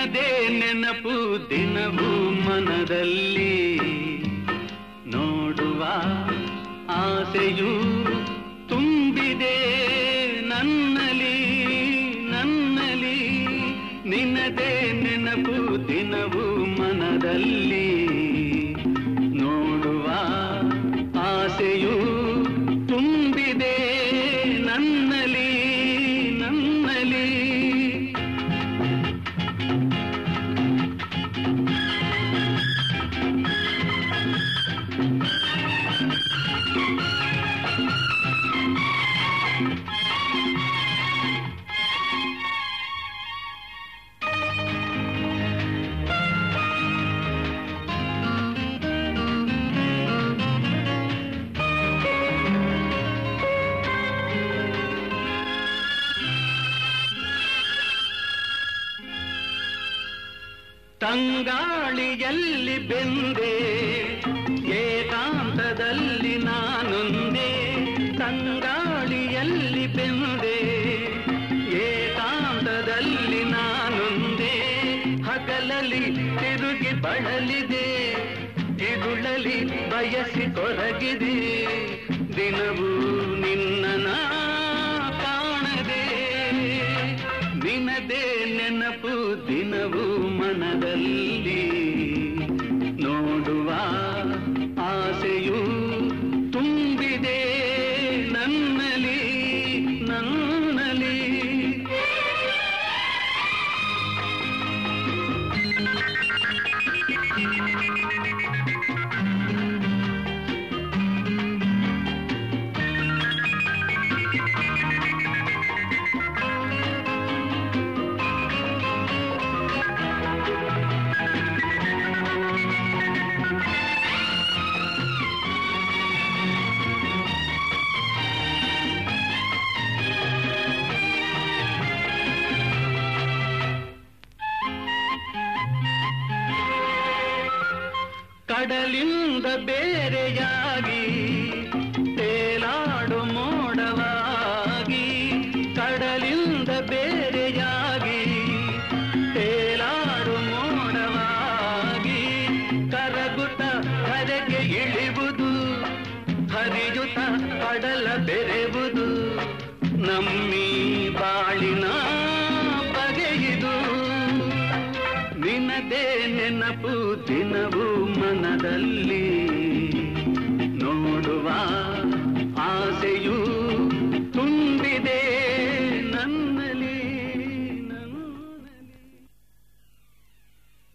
ನಿನದೇ ನೆನಪು ದಿನವೂ ಮನದಲ್ಲಿ. ನೋಡುವ ಆಸೆಯು ತುಂಬಿದೆ ನನ್ನಲಿ ನನ್ನಲಿ ನಿನ್ನದೇ ನೆನಪು ದಿನವೂ ಮನದಲ್ಲಿ. ತಂಗಾಳಿಯಲ್ಲಿ ಬೆಂದೆ ಏಕಾಂತದಲ್ಲಿ ನಾನೊಂದೇ ತಂಗಾಳಿಯಲ್ಲಿ ಬೆಂದೆ, ಏಕಾಂತದಲ್ಲಿ ನಾನೊಂದೇ. ಹಗಲಲ್ಲಿ ತಿರುಗಿ ಬಳಲಿದೆ, ತಿರುಳಲಿ ಬಯಸಿ ಕೊರಗಿದೆ. ದಿನವೂ ನಿನ್ನ ಕಾಣದೆ, ನಿನದೇ ನೆನಪು ದಿನವೂ ಮನದಲ್ಲಿ. ಕಡಲಿಂದ ಬೇರೆಯಾಗಿ, ತೇಲಾಡು ಮೋಡವಾಗಿ, ಕಡಲಿಂದ ಬೇರೆಯಾಗಿ, ತೇಲಾಡು ಮೋಡವಾಗಿ ಕರಗುತ ಕರೆಗೆ ಇಳಿಬುದು ಹರಿಯುತ ಕಡಲ ಬೆರೆವುದು, ನಮ್ಮಿ ಬಾಳಿನ ಬಗೆಯಿದು. ನಿನದೇ ನೆನಪು ದಿನವೂ ಮನದಲ್ಲಿ ನೋಡುವ